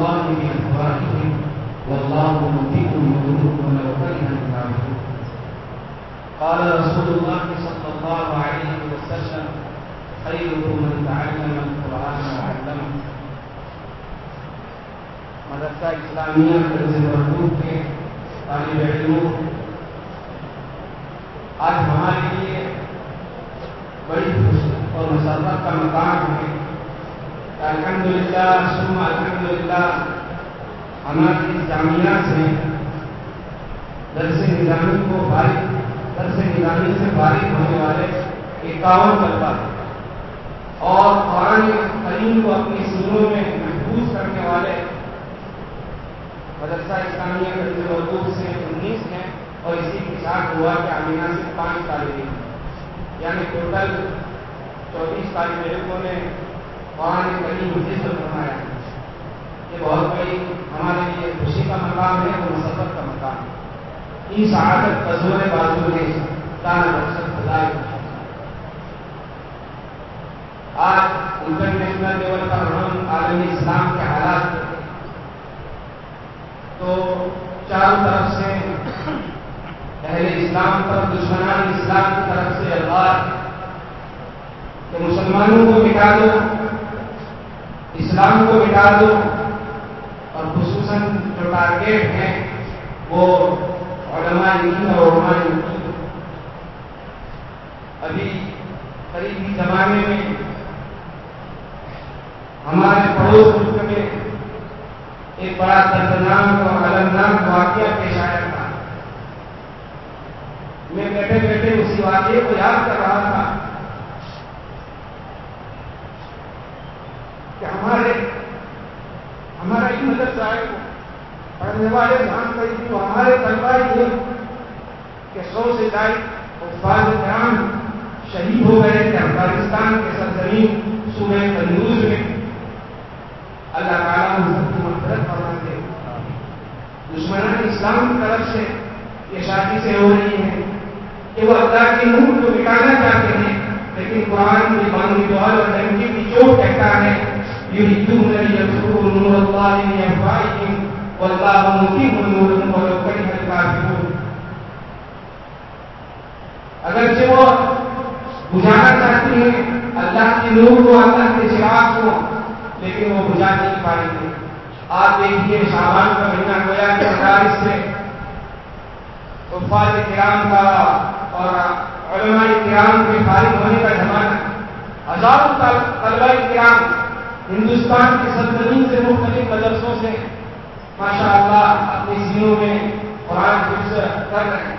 الله بأفواههم والله متم نوره ولو كره الكافرون قال رسول الله صلى الله عليه وسلم، خيركم من تعلم القرآن وعلمه. مدرسہ اسلامیہ درس مربوط کے طالب علموں آج ہمارے لیے بڑی خوشی اور مسرت کا مقام ہے الحمد للہ سم الحمد للہ ہماری جامعہ سے درس نظامی کو فارغ، درس نظامی سے فارغ ہونے والے اکاون طلبا اور قرآن کریم کو اپنی سنوں میں محفوظ کرنے والے مدرسہ اسلامیہ درج مردود سے انیس ہیں اور اسی کے ساتھ ہوا کہ امینہ سے پانچ طالب علم یعنی ٹوٹل چوبیس طالب علموں نے قرآن کریم ذکر فرمایا ہے یہ بہت بڑی ہمارے لیے خوشی کا مقام ہے اور مسبت کا مقام ہے۔ ان سعادت قزور بازو نے دانا مقصد خدا آج انٹرنیشنل لیول پر ہم عالمی اسلام کے حالات تو چاروں طرف سے اہل اسلام پر دشمنان اسلام کی طرف سے اللہ کہ مسلمانوں کو مٹا دو۔ اسلام کو مٹا دو اور خصوصاً جو ٹارگیٹ ہیں، وہ علماء دین اور علماء دین ابھی قریبی زمانے میں ہمارے پڑوس ملک میں ایک بڑا دردناک اور المناک واقعہ پیش آیا تھا۔ میں بیٹھے بیٹھے اسی واقعے کو یاد کر رہا تھا کہ ہمارے ہمارا ایک مدرسہ ہے پڑھنے والے دھان کری تھی وہ ہمارے طلبا ہی کہ سو سے زائد افاد کرام شہید ہو گئے تھے افغانستان کے سرزمین صوبہ تندوز میں۔ اللہ تعالیٰ ان سب کی مفرت فرماتے دشمنان اسلام کی طرف سے یہ شادی سے ہو رہی ہے کہ وہ اللہ کے نور کو مٹانا چاہتے ہیں، لیکن قرآن کی بانی دعا اور ڈنکی کی چوٹ کہتا ہے يريدون ليدخلوا نور الله بأفواههم والله متم نوره ولو كره الكافرون اگرچہ وہ بجھانا چاہتی ہیں، اللہ کے نور کو، اللہ کے چراغ کو، لیکن وہ بجھا نہیں پائیں گے۔ آپ دیکھیے شابان کا مہینہ گویا کہ مدارس سے وفاد کرام کا اور علماء کرام کے فارغ ہونے کا زمانہ، ہزاروں طلبہ کرام ہندوستان کی سرزمین سے مختلف مدرسوں سے ماشاء اللہ اپنی سینوں میں قرآن حفظ کر رہے ہیں۔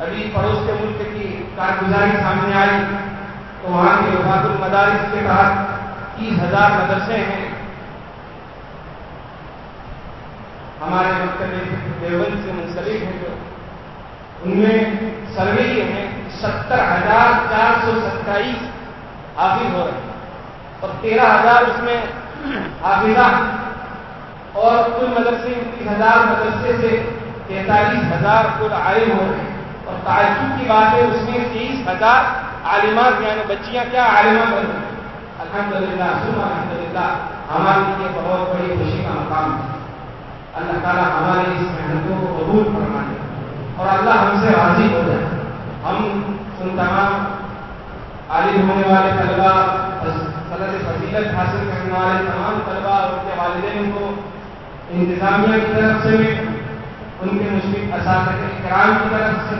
ابھی پڑوس کے ملک کی کارگزاری سامنے آئی تو وہاں کے وفاق المدارس کے تحت تیس ہزار مدرسے ہیں۔ ہمارے مکتب دیوبند سے منسلک ہیں جو۔ ان میں سروے یہ ہے ستر ہزار چار سو ستائیس حافظ ہو رہے ہیں۔ اور تیرہ ہزار اس میں حافظہ اور کل مدرسے انتیس ہزار مدرسے سے تینتالیس ہزار کل عالم ہو رہے ہیں اور تعجب کی بات ہے اس میں تیس ہزار عالمات یعنی بچیاں کیا عالمہ بن رہی ہیں الحمد للہ الحمد للہ ہمارے لیے بہت بڑی خوشی کا مقام ہے۔ اللہ تعالیٰ ہماری اس محنتوں کو قبول فرما دے اور اللہ ہم سے راضی ہو جائے۔ ہم ان تمام عالم ہونے والے طلبا صنعت فضیلت حاصل کرنے والے تمام طلبا اور ان کے والدین کو انتظامیہ کی طرف سے بھی، ان کے مشکل اساتذہ کرام کی طرف سے،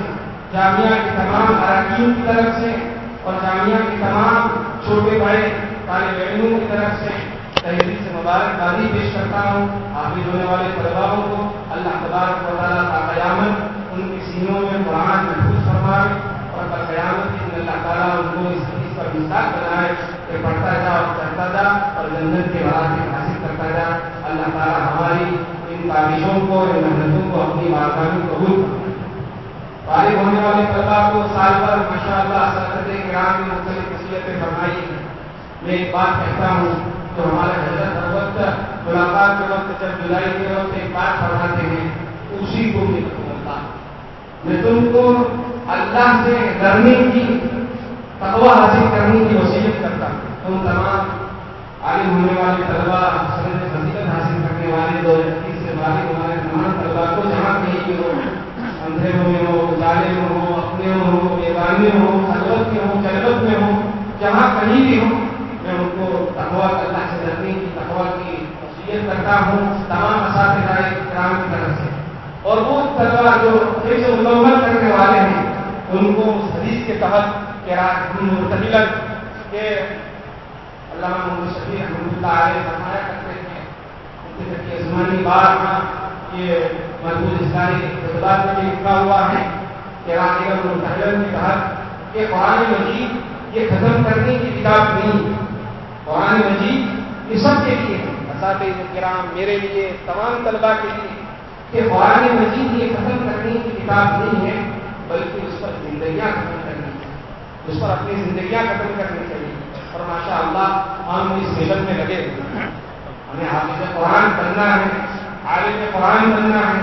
جامعہ کے تمام اراکین کی طرف سے اور جامعہ کے تمام چھوٹے بڑے طالب علموں کی طرف سے تحریر سے مبارکبادی پیش کرتا ہوں، حافظ ہونے والے طلباؤں کو اللہ تبارک و تعالیٰ کا قیامت ان کی سینوں میں قرآن محفوظ فرمائے اور کا قیامت اللہ تعالیٰ ان کو اس چیز کا مثال بنائے۔ کہ پڑھتا جا اور چڑھتا جا اور جنت کے بعد حاصل کرتا جا۔ اللہ تعالیٰ ہماری ان کاوشوں کو، ان محنتوں کو اپنی بارگاہ میں قبول فارغ ہونے والے طلبا کو سال پر ماشاء اللہ سرحد کرام کی مختلف نصیحتیں فرمائی۔ ہیں میں ایک بات کہتا ہوں جو ہمارے حضرت ہر وقت ملاقات کے وقت، جب جولائی کے وقت ایک بات پڑھاتے ہیں، اسی کو میں تم کو اللہ سے ڈرنے کی تقوی حاصل کرنے کی وصیت کرتا تم تمام عالم ہونے والے طلبا سرد فضیلت حاصل کرنے والے، دو ہزار سے بارے ہمارے تمام طلبا کو جہاں کہیں بھی ہو اندھے ہوئے ہو ادارے میں ہو اپنے ہو بیگانے ہو حضرت میں ہو جلبت میں ہو جہاں کہیں بھی ہو میں ان کو تقوا اللہ سے ڈرنے کی تقوا کی وصیت کرتا ہوں تمام اساتذہ کرام کی طرف سے۔ اور وہ طلبا جو مکمل کرنے والے ہیں، ان کو اس حدیث کے تحت کہ متعلق کہ علامہ محمد شفیع رحمۃ اللہ علیہ فرمایا کرتے تھے ان کے زمانی بار کا یہ محبوب اسلامی جذبات میں بھی لکھا ہوا ہے کہ راجگل متحل نے کہا کہ قرآن مجید یہ ختم کرنے کی کتاب نہیں قرآن مجید یہ سب کے لیے اساتذ کرام میرے لیے، تمام طلبا کے لیے کہ قرآن مجید یہ ختم کرنے کی کتاب نہیں ہے، بلکہ اس پر زندگیاں ختم اس پر اپنی زندگیاں ختم کرنی چاہیے اور ماشاء اللہ ہم اس مشن میں لگے ہمیں حافظ قرآن بننا ہے، عالم قرآن بننا ہے،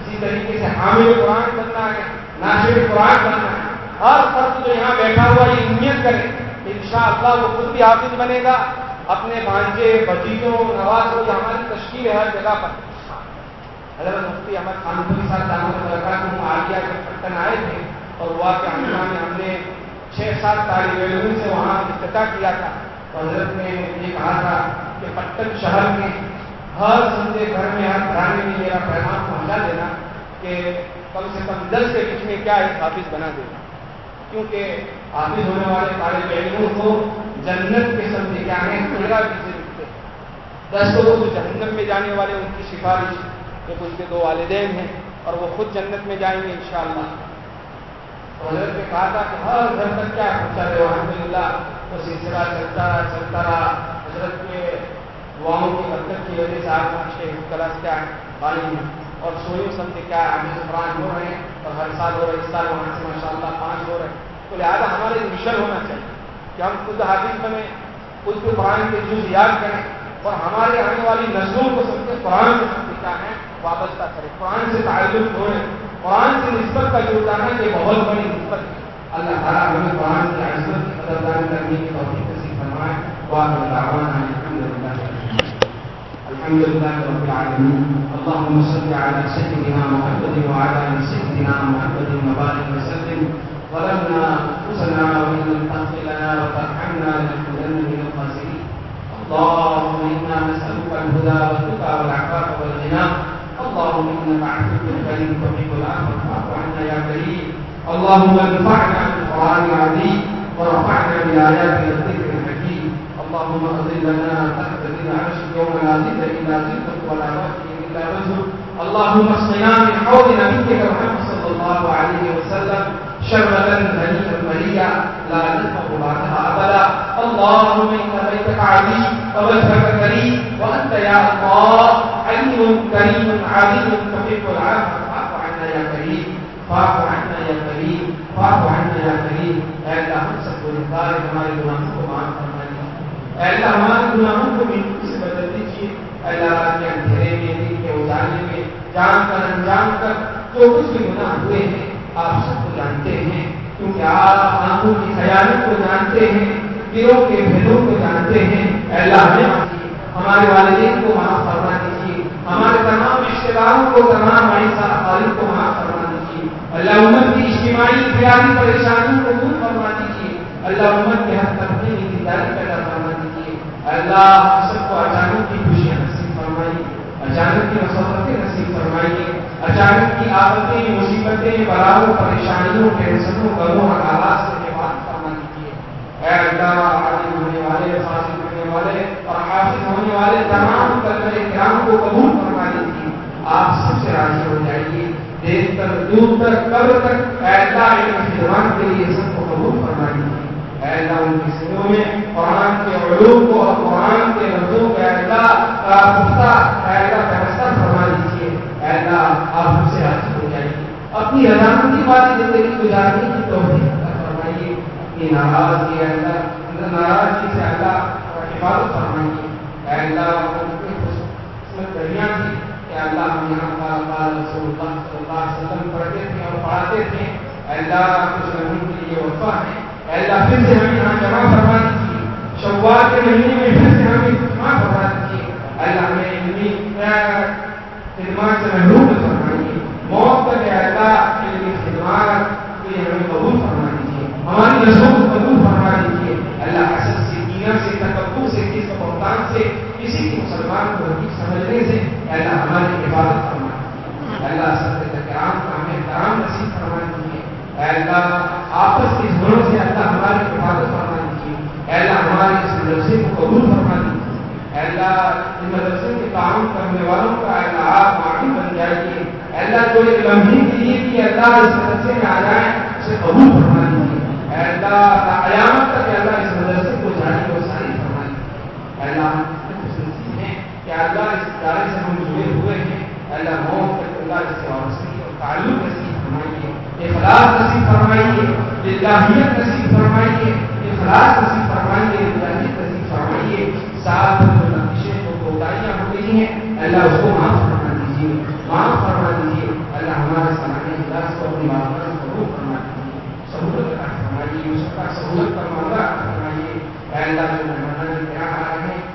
اسی طریقے سے حامل قرآن بننا ہے، ناشر قرآن بننا ہے۔ ہر فرد جو یہاں بیٹھا ہوا یہ نیت کرے ان شاء اللہ وہ خود بھی حافظ بنے گا، اپنے بھانجے بچیوں نواز جو ہماری تشکیل ہے ہر جگہ پر۔ حضرت مفتی احمد خان کے ساتھ دامت ملاقات آگیا جب پٹن آئے تھے اور ہوا کہ ہم نے چھ سات طالب علم سے وہاں افتتاح کیا تھا۔ تو حضرت نے یہ کہا تھا کہ پٹن شہر کے ہر سندے گھر میں ہر گھرانے میں میرا پیغام پہنچا دینا کہ کم سے کم دس کے بیچ میں کیا ایک حافظ بنا دینا کیونکہ حافظ ہونے والے طالب علموں کو جنت کے سمجھے کیا ہے تیرہ بیچے لکھتے دس لوگوں کو جہنم میں جانے والے، ان کی سفارش ایک ان کے دو والدین ہیں، اور وہ خود جنت میں جائیں گے انشاءاللہ۔ حضرت نے کہا تھا کہ ہر گھر تک کیا پہنچا دے الحمد للہ وہ سلسلہ چلتا رہا چلتا رہا۔ حضرت کے دعاؤں کی برکت کی وجہ سے آپ اچھے کلاس کیا ہے پانی میں اور سوئی سمجھ کیا ہے ہمیں قرآن ہو رہے ہیں اور ہر سال ہو رہے اس سال وہاں سے ماشاء اللہ پانچ ہو رہے ہیں۔ تو لہٰذا ہمارے مشن ہونا چاہیے کہ ہم خود حافظ بنے خود کو قرآن کے جز یاد کریں اور ہمارے آنے والی نسلوں کو سمجھے قرآن سے سمجھے کیا ہے وابستہ کریں، قرآن سے تعلق ہوئے قرآن سے نسبت کا جو جانا یہ بہت بڑی نسبت اللہ تعالیٰ ہمیں قرآن کی عزمت کی قدردانی کرنے کی توفیق نصیب فرمائے۔ واخر دعوانا الحمد لله الحمد لله رب العالمين اللهم صل على سيدنا محمد وعلى ال سيدنا محمد وبارك وسلم۔ ظلمنا انفسنا وان لم تغفر لنا وترحمنا لنكونن من الخاسرين اللهم انا نسالك الهدى والتقى والعفاف والغنى اللهم انك عفو كريم تحب العفو فاعف عنا يا كريم اللهم انفعنا بالقران العظيم ورفعنا بايات الذكر الحكيم. اللهم اظلنا تحت ذل عرشك يوم لا ظل الا ظلك ولا وجه الا وجهك اللهم اسقنا من حوض نبيك محمد صلى الله عليه وسلم شربة هنيئا مريا لا نذهب بعدها ابدا اللهم ان بيتك عزيز ووجهك كريم وانت يا الله عليم كريم عظيم تحب العفو. فاعف عنا يا كريم. فاعف عنا يا كريم فاعف عنا يا كريم اے اللہ ہم سب کو گنہگار ہمارے گناہوں کو معاف فرما اے اللہ ہمارے گناہوں کو مٹی سے بدل دیجیے اے اللہ رات کے اندھیرے میں دن کے اجالے میں جان کر انجان کر جو کچھ بھی گناہ ہوئے ہیں آپ سب کو جانتے ہیں کیونکہ آپ آنکھوں کی خیالوں کو جانتے ہیں دلوں کے بھیدوں کو جانتے ہیں اے اللہ ہمیں ہمارے والدین کو معاف فرما دیجیے ہمارے تمام رشتے داروں کو تمام عیسا خالد کو معاف فرما اللہ امت کی اجتماعی خیالی پریشانیوں کو دور فرما دیجیے اللہ امت کے ہر طبقے کی دیداری پیدا فرما دیجیے اللہ سب کو اچانک کی خوشیاں نصیب فرمائیے۔ اچانک کی مسرتیں نصیب فرمائیے۔ اچانک کی آفتیں، مصیبتیں، بلاؤں، پریشانیوں، ٹینشنوں غموں اور آواز سے بات فرما دیجیے اے اللہ، عالم ہونے والے فاصل ہونے والے اور حافظ ہونے والے تمام قدر کرام کو قبول فرما دیجیے آپ سب سے راضی ہو جائیے۔ دیر تک دور تک، قبر تک، اے اللہ علم خدمات کے لیے سب کو قبول فرما دیجیے اللہ، ان کی سنوں میں قرآن کے علوم کو اور قرآن کے لفظوں کو، اے اللہ پختہ اے فیصلہ فرما دیجیے۔ اے آپ ہم سے راضی ہو جائیے۔ اپنی رضامندی والی زندگی گزارنے کی توفیق عطا فرمائیے۔ اپنی ناراضگی، اے ناراضگی سے اللہ حفاظت فرمائیے۔ اے اللہ اللہ ہم یہاں رسول اللہ صلی اللہ علیہ وسلم پڑھتے تھے اور پڑھاتے تھے۔ اللہ کچھ کے لیے وفا ہے۔ اللہ، پھر سے ہمیں یہاں جمع فرما دیجیے۔ شوال کے مہینے میں پھر سے ہمیں جمع فرما دیجیے۔ اللہ، ہمیں علمی خدمات سے محروم فرمائیے۔ موت اللہ خدمات کے لیے ہمیں قبول فرما دیجیے ہماری رسول آپ معلوم بن جائیے اللہ جو ایک لمحے کے لیے کہ اللہ اس مدرسے میں آ جائیں اسے قبول فرما دیجیے اللہ قیامت تک اللہ اس مدرسے کو جاری اور ساری فرما دیجیے اللہ ہیں کہ اللہ اس ادارے سے ہم جڑے ہوئے ہیں۔ اللہ، موت تک اللہ اس سے وابستگی اور تعلق نصیب فرمائیے۔ اخلاص نصیب فرمائیے۔ للہیت نصیب فرمائیے۔ اخلاص نصیب فرمائیے۔ للہیت نصیب فرمائیے۔ ساتھ جو نقشے کو کوتاہیاں ہو گئی ہیں اللہ، اس کو معاف معاف فرما دیجیے اللہ ہمارے سامنے اجلاس کو، اپنی بات پر ضرور فرما دیجیے سہولت کا فرمائیے اس کا سہولت کا معاملہ فرمائیے اللہ جو مہمان کیا آ رہے ہیں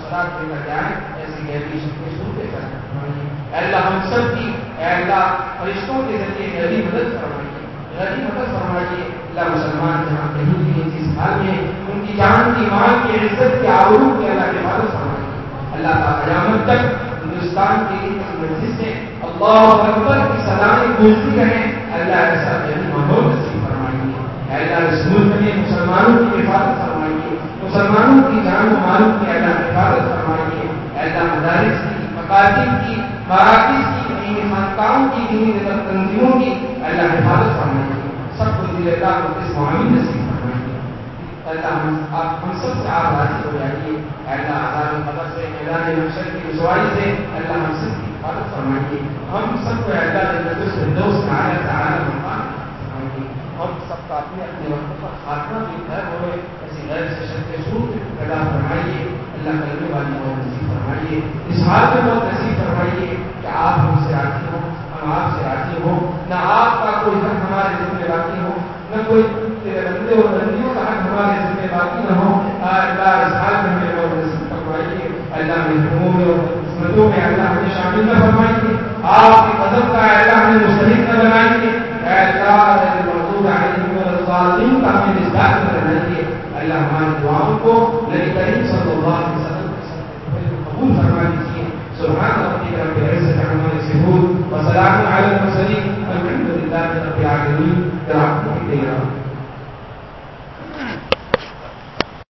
سراب دے کر جائیں، ایسی گہری شکل سنتے کر فرمائیے اللہ ہم سب کی اللہ فرشتوں کے ذریعے گہری مدد فرمائیے غریب مدد فرمائیے اللہ مسلمان جہاں کہیں بھی جس حال میں ان کی جان کی مال کی عزت کے آروپ کی اللہ کی حفاظت فرمائیے اللہ کا قیامت تک ہندوستان کی مسجد سے اللہ اکبر کی سلامیں گونجتی رہیں اللہ ایسا غریب ماحول نصیب فرمائیے۔ اللہ اس ملک مسلمانوں کی حفاظت فرمائیے۔ مسلمانوں کی جان و مالوں کی اللہ حفاظت فرمائیے۔ اللہ مدارس کی مکاتب کی، مراکز کی دینی خانقاہوں کی دینی تنظیموں کی اللہ حفاظت فرمائیے۔ سب کو دل اللہ کو اس معامل نصیب اللہ ہم سب سے آپ راضی ہو جائیے اللہ آزاد قدر سے میدان نقشر کی رسوائی سے اللہ ہم سب کی حفاظت فرمائیے، ہم سب کو اللہ جنت سے دوست آیا تعالی مقام فرمائیے ہم سب کا اپنے اپنے وقت پر خاتمہ بھی گھر ہوئے ایسی غیر سشن کے سور پیدا فرمائیے اللہ کرنے والی بہت نصیب فرمائیے اس حال میں بہت نصیب فرمائیے کہ آپ ہم سے راضی ہوں، ہم آپ سے راضی ہوں، نہ آپ کا کوئی حق ہمارے دل میں باقی ہو، نہ کوئی بندے اور بندیوں کا ذمہ باقی نہ ہو اللہ اس حال میں ہمیں فرمائیے اللہ محکوموں اور قسمتوں میں اللہ ہمیں شامل نہ فرمائیے